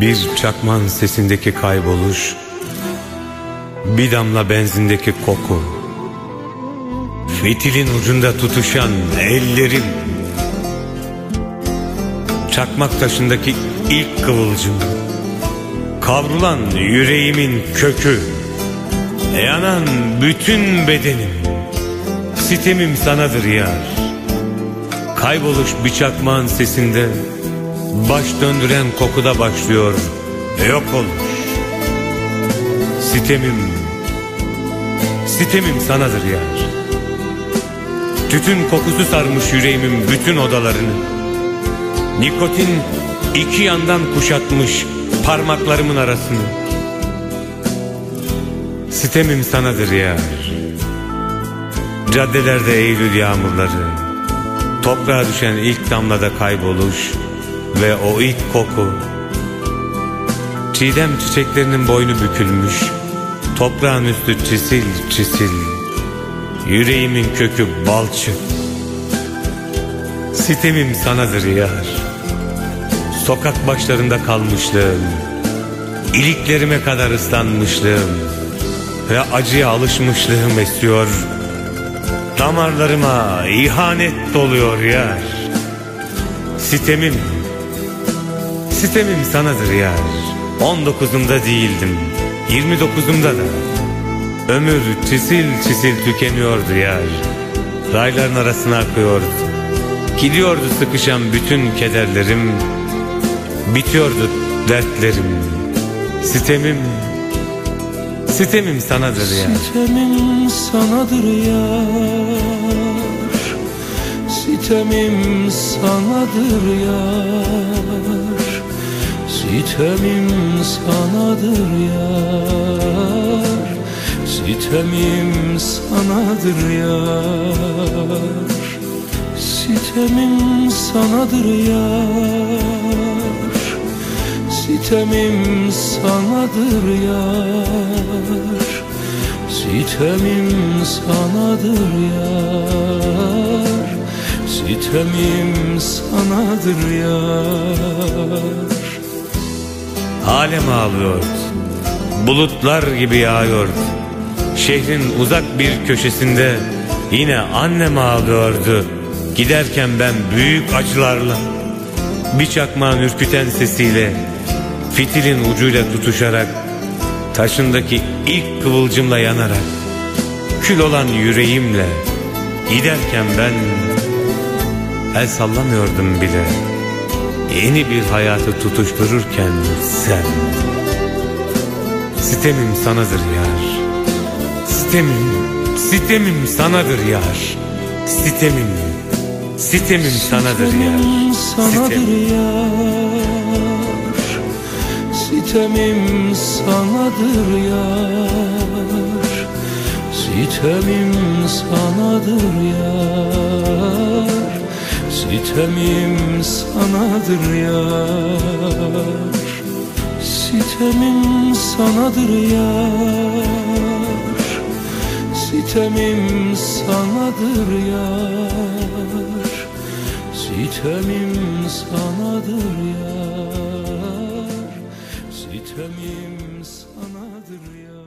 Bir çakman sesindeki kayboluş Bir damla benzindeki koku Fitilin ucunda tutuşan ellerim Çakmak taşındaki ilk kıvılcım Kavrulan yüreğimin kökü Yanan bütün bedenim Sitemim sanadır yar. Kayboluş bir çakmağın sesinde Baş döndüren kokuda başlıyor. Yok oluş Sitemim. Sitemim sanadır yar Tütün kokusu sarmış yüreğimin bütün odalarını. Nikotin iki yandan kuşatmış parmaklarımın arasını. Sitemim sanadır yar Caddelerde Eylül yağmurları. Toprağa düşen ilk damlada kayboluş Ve o ilk koku. Çiğdem çiçeklerinin boynu bükülmüş Toprağın üstü çisil çisil Yüreğimin kökü balçık. Sitemim sanadır yar Sokak başlarında kalmışlığım İliklerime kadar ıslanmışlığım Ve acıya alışmışlığım esiyor. Damarlarıma ihanet doluyor yar. Sitemim Sitemim sanadır yar 19'umda değildim 29'umda da. Ömür çisil çisil tükeniyordu yar Rayların arasına akıyordu. Gidiyordu sıkışan bütün kederlerim. Bitiyordu dertlerim. Sitemim Sitemim sanadır yar Sitemim sanadır yar Sitemim sanadır yar Sitemim sanadır yar. Sitemim sanadır yar. Sitemim sanadır yar. Sitemim sanadır yar. Sitemim sanadır yar. Sitemim sanadır yar Alem ağlıyordu Bulutlar gibi yağıyordu Şehrin uzak bir köşesinde Yine annem ağlıyordu. Giderken ben büyük acılarla Bir çakmağın ürküten sesiyle Fitilin ucuyla tutuşarak Taşındaki ilk kıvılcımla yanarak Kül olan yüreğimle Giderken ben El sallamıyordum bile Yeni bir hayatı tutuştururken sen. Sitemim sanadır yar. Sitemim, sitemim sanadır yar. Sitemim, sitemim sanadır yar. Sitemim sanadır yar. Sitemim sanadır yar Sitemim sanadır yar. Sitemim sanadır yar. Sitemim sanadır yar. Sitemim sanadır yar. Sitemim sanadır yar